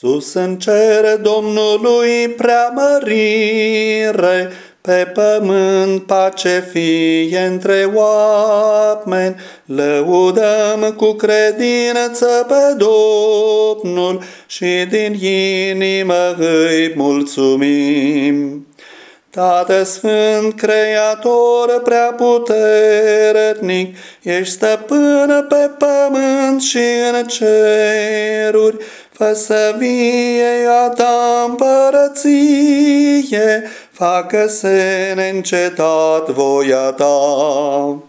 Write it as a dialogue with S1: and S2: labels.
S1: Sus în cer Domnului preamărire, pe pământ pace fie între oameni, lăudăm cu credință pe Domnul și din inimă îi mulțumim. Tată Sfânt, Creator prea puternic, ești stăpân pe pământ și în ceruri, fă să vie a ta împărăție, facă-se neîncetat voia ta.